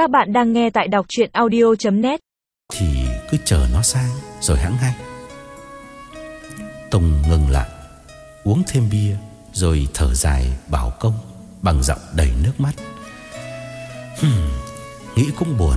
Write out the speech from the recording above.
Các bạn đang nghe tại đọc chuyện audio.net Thì cứ chờ nó sang rồi hãng hay Tùng ngừng lại Uống thêm bia Rồi thở dài bảo công Bằng giọng đầy nước mắt. Hmm, Nghĩ cũng buồn.